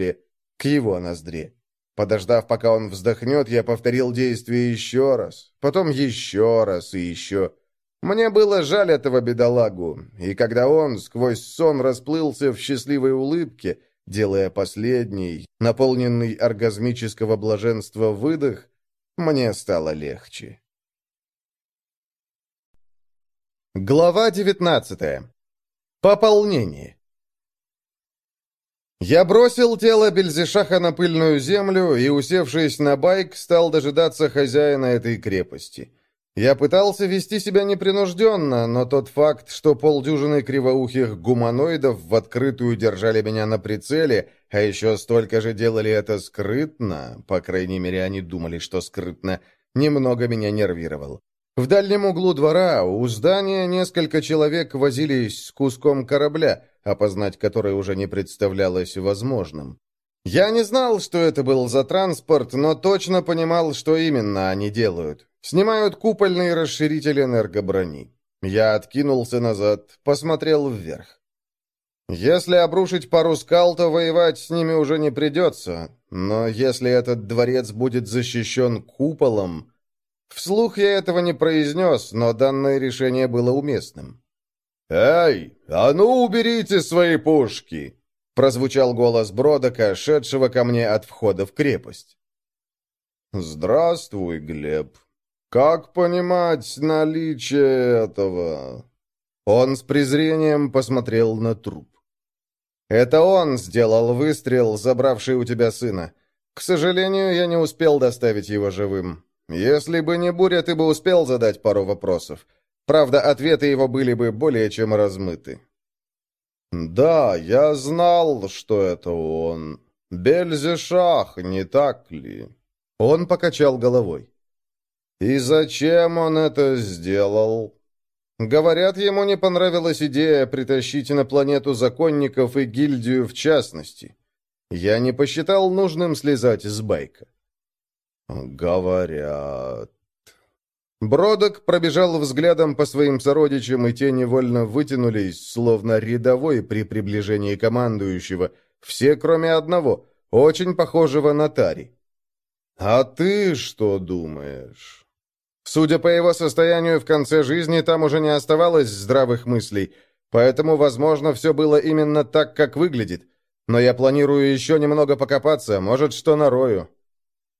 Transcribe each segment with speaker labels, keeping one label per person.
Speaker 1: ноздре, к его ноздре. Подождав, пока он вздохнет, я повторил действие еще раз, потом еще раз и еще. Мне было жаль этого бедолагу, и когда он сквозь сон расплылся в счастливой улыбке, делая последний, наполненный оргазмического блаженства выдох, мне стало легче. Глава девятнадцатая. Пополнение. Я бросил тело Бельзешаха на пыльную землю и, усевшись на байк, стал дожидаться хозяина этой крепости. Я пытался вести себя непринужденно, но тот факт, что полдюжины кривоухих гуманоидов в открытую держали меня на прицеле, а еще столько же делали это скрытно, по крайней мере, они думали, что скрытно, немного меня нервировал. В дальнем углу двора у здания несколько человек возились с куском корабля, опознать который уже не представлялось возможным. Я не знал, что это был за транспорт, но точно понимал, что именно они делают. Снимают купольный расширитель энергоброни. Я откинулся назад, посмотрел вверх. Если обрушить пару скал, то воевать с ними уже не придется. Но если этот дворец будет защищен куполом... Вслух я этого не произнес, но данное решение было уместным.
Speaker 2: «Эй, а ну уберите свои пушки!» Прозвучал голос Бродока, шедшего ко мне от входа в крепость.
Speaker 1: «Здравствуй, Глеб. Как понимать наличие этого?» Он с презрением посмотрел на труп. «Это он сделал выстрел, забравший у тебя сына. К сожалению, я не успел доставить его живым. Если бы не буря, ты бы успел задать пару вопросов. Правда, ответы его были бы более чем размыты. «Да, я знал, что это он. Бельзешах, не так ли?» Он покачал головой. «И зачем он это сделал?» Говорят, ему не понравилась идея притащить на планету законников и гильдию в частности. Я не посчитал нужным слезать с байка. «Говорят...» Бродок пробежал взглядом по своим сородичам, и те невольно вытянулись, словно рядовой при приближении командующего, все кроме одного, очень похожего на Тари. «А ты что думаешь?» Судя по его состоянию в конце жизни, там уже не оставалось здравых мыслей, поэтому, возможно, все было именно так, как выглядит. Но я планирую еще немного покопаться, может, что нарою.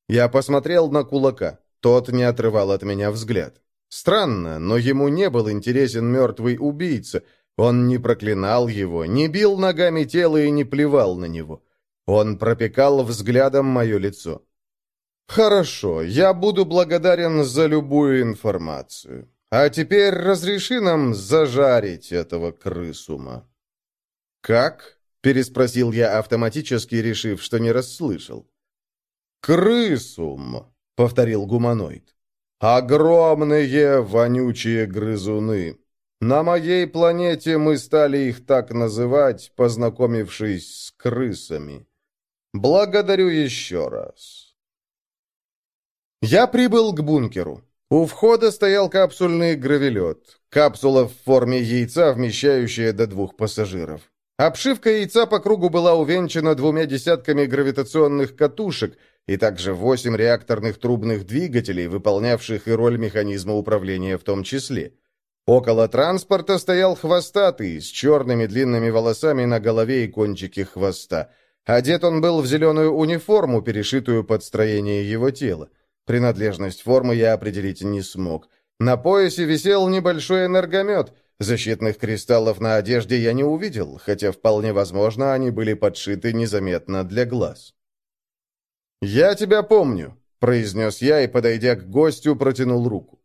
Speaker 1: Я посмотрел на кулака. Тот не отрывал от меня взгляд. Странно, но ему не был интересен мертвый убийца. Он не проклинал его, не бил ногами тело и не плевал на него. Он пропекал взглядом мое лицо. «Хорошо, я буду благодарен за любую информацию. А теперь разреши нам зажарить этого крысума». «Как?» — переспросил я автоматически, решив, что не расслышал. «Крысум», повторил гуманоид. «Огромные вонючие грызуны. На моей планете мы стали их так называть, познакомившись с крысами. Благодарю еще раз». Я прибыл к бункеру. У входа стоял капсульный гравелет. Капсула в форме яйца, вмещающая до двух пассажиров. Обшивка яйца по кругу была увенчана двумя десятками гравитационных катушек – и также восемь реакторных трубных двигателей, выполнявших и роль механизма управления в том числе. Около транспорта стоял хвостатый, с черными длинными волосами на голове и кончике хвоста. Одет он был в зеленую униформу, перешитую под строение его тела. Принадлежность формы я определить не смог. На поясе висел небольшой энергомет. Защитных кристаллов на одежде я не увидел, хотя вполне возможно, они были подшиты незаметно для глаз. «Я тебя помню», — произнес я и, подойдя к гостю, протянул руку.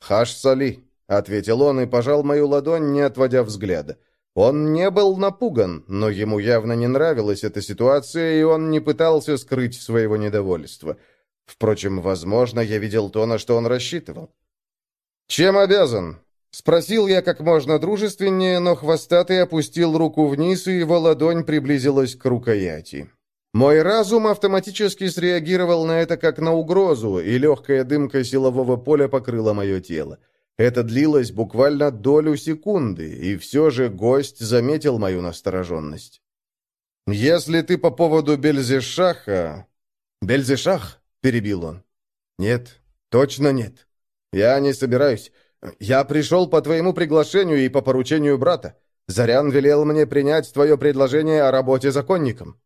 Speaker 1: «Хаш Сали», — ответил он и пожал мою ладонь, не отводя взгляда. Он не был напуган, но ему явно не нравилась эта ситуация, и он не пытался скрыть своего недовольства. Впрочем, возможно, я видел то, на что он рассчитывал. «Чем обязан?» Спросил я как можно дружественнее, но хвостатый опустил руку вниз, и его ладонь приблизилась к рукояти. Мой разум автоматически среагировал на это как на угрозу, и легкая дымка силового поля покрыла мое тело. Это длилось буквально долю секунды, и все же гость заметил мою настороженность. Если ты по поводу Бельзешаха...» «Бельзешах?» — перебил он. «Нет, точно нет. Я не собираюсь. Я пришел по твоему приглашению и по поручению брата. Зарян велел мне принять твое предложение о работе законником».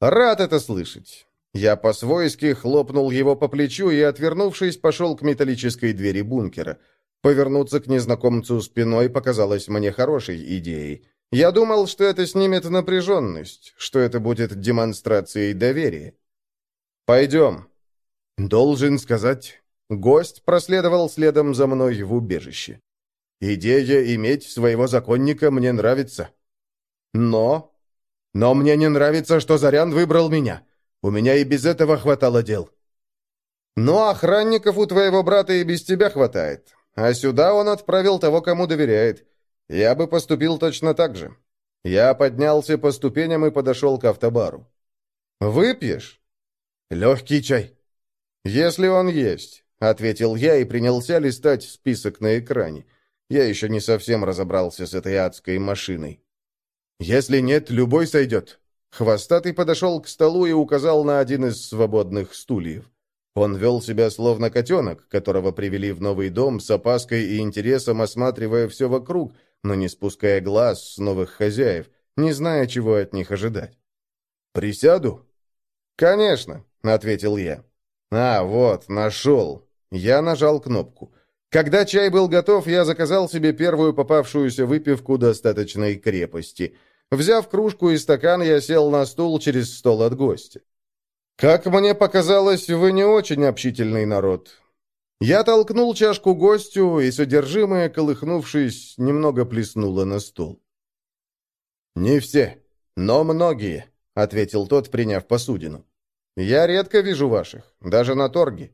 Speaker 1: «Рад это слышать». Я по-свойски хлопнул его по плечу и, отвернувшись, пошел к металлической двери бункера. Повернуться к незнакомцу спиной показалось мне хорошей идеей. Я думал, что это снимет напряженность, что это будет демонстрацией доверия. «Пойдем». Должен сказать, гость проследовал следом за мной в убежище. Идея иметь своего законника мне нравится. Но... Но мне не нравится, что Зарян выбрал меня. У меня и без этого хватало дел. Но охранников у твоего брата и без тебя хватает. А сюда он отправил того, кому доверяет. Я бы поступил точно так же. Я поднялся по ступеням и подошел к автобару. «Выпьешь?» «Легкий чай». «Если он есть», — ответил я и принялся листать список на экране. Я еще не совсем разобрался с этой адской машиной. «Если нет, любой сойдет». Хвостатый подошел к столу и указал на один из свободных стульев. Он вел себя словно котенок, которого привели в новый дом с опаской и интересом, осматривая все вокруг, но не спуская глаз с новых хозяев, не зная, чего от них ожидать. «Присяду?» «Конечно», — ответил я. «А, вот, нашел». Я нажал кнопку. Когда чай был готов, я заказал себе первую попавшуюся выпивку достаточной крепости. Взяв кружку и стакан, я сел на стул через стол от гостя. «Как мне показалось, вы не очень общительный народ». Я толкнул чашку гостю, и содержимое, колыхнувшись, немного плеснуло на стол. «Не все, но многие», — ответил тот, приняв посудину. «Я редко вижу ваших, даже на торге».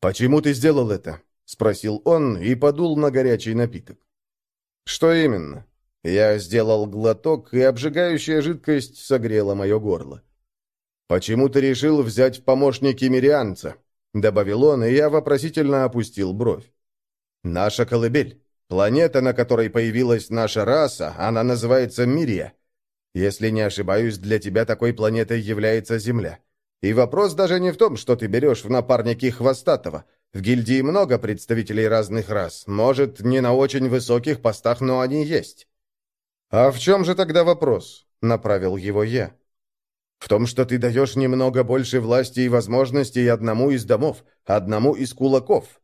Speaker 1: «Почему ты сделал это?» — спросил он и подул на горячий напиток. «Что именно?» Я сделал глоток, и обжигающая жидкость согрела мое горло. «Почему ты решил взять в помощники мирианца?» Добавил он, и я вопросительно опустил бровь. «Наша колыбель. Планета, на которой появилась наша раса, она называется Мирия. Если не ошибаюсь, для тебя такой планетой является Земля. И вопрос даже не в том, что ты берешь в напарники Хвостатого. В гильдии много представителей разных рас. Может, не на очень высоких постах, но они есть». «А в чем же тогда вопрос?» — направил его я. В том, что ты даешь немного больше власти и возможностей одному из домов, одному из кулаков.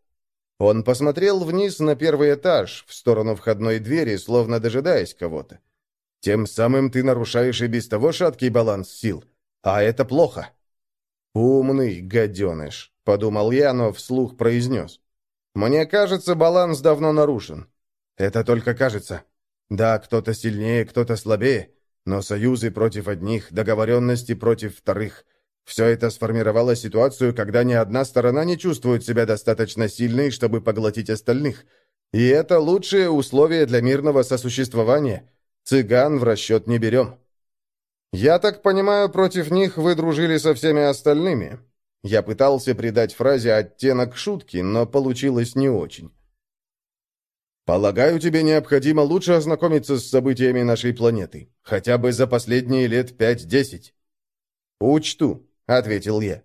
Speaker 1: Он посмотрел вниз на первый этаж, в сторону входной двери, словно дожидаясь кого-то. Тем самым ты нарушаешь и без того шаткий баланс сил. А это плохо. «Умный гаденыш», — подумал я, но вслух произнес. «Мне кажется, баланс давно нарушен». «Это только кажется. Да, кто-то сильнее, кто-то слабее. Но союзы против одних, договоренности против вторых. Все это сформировало ситуацию, когда ни одна сторона не чувствует себя достаточно сильной, чтобы поглотить остальных. И это лучшие условия для мирного сосуществования. Цыган в расчет не берем. «Я так понимаю, против них вы дружили со всеми остальными?» Я пытался придать фразе оттенок шутки, но получилось не очень. Полагаю, тебе необходимо лучше ознакомиться с событиями нашей планеты. Хотя бы за последние лет пять-десять». «Учту», — ответил я.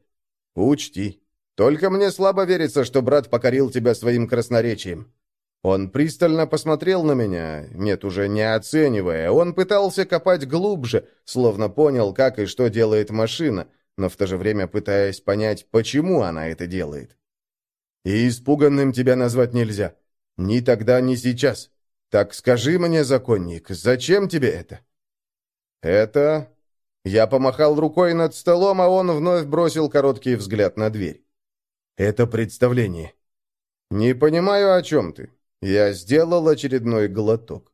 Speaker 1: «Учти. Только мне слабо верится, что брат покорил тебя своим красноречием». Он пристально посмотрел на меня, нет, уже не оценивая. Он пытался копать глубже, словно понял, как и что делает машина, но в то же время пытаясь понять, почему она это делает. «И испуганным тебя назвать нельзя. Ни тогда, ни сейчас. Так скажи мне, законник, зачем тебе это?» «Это...» Я помахал рукой над столом, а он вновь бросил короткий взгляд на дверь. «Это представление». «Не понимаю, о чем ты. Я сделал очередной глоток».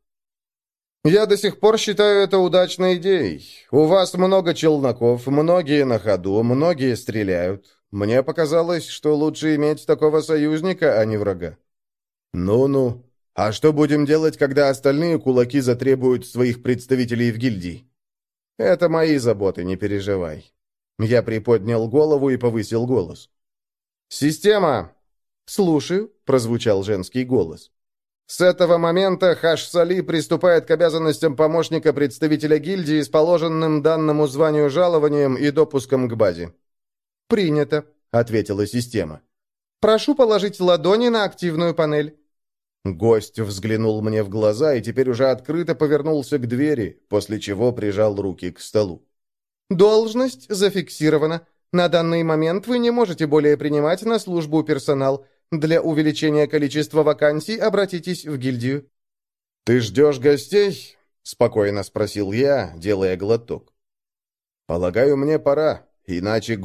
Speaker 1: «Я до сих пор считаю это удачной идеей. У вас много челноков, многие на ходу, многие стреляют. Мне показалось, что лучше иметь такого союзника, а не врага». «Ну-ну. А что будем делать, когда остальные кулаки затребуют своих представителей в гильдии?» «Это мои заботы, не переживай». Я приподнял голову и повысил голос. «Система!» «Слушаю», — прозвучал женский голос. С этого момента Хаш-Сали приступает к обязанностям помощника представителя гильдии с положенным данному званию жалованием и допуском к базе». «Принято», — ответила система. «Прошу положить ладони на активную панель».
Speaker 2: Гость взглянул мне в глаза и теперь уже открыто повернулся к двери, после чего прижал руки к столу.
Speaker 1: «Должность зафиксирована. На данный момент вы не можете более принимать на службу персонал. Для увеличения количества вакансий обратитесь в гильдию».
Speaker 2: «Ты ждешь гостей?» — спокойно спросил я, делая глоток. «Полагаю, мне пора, иначе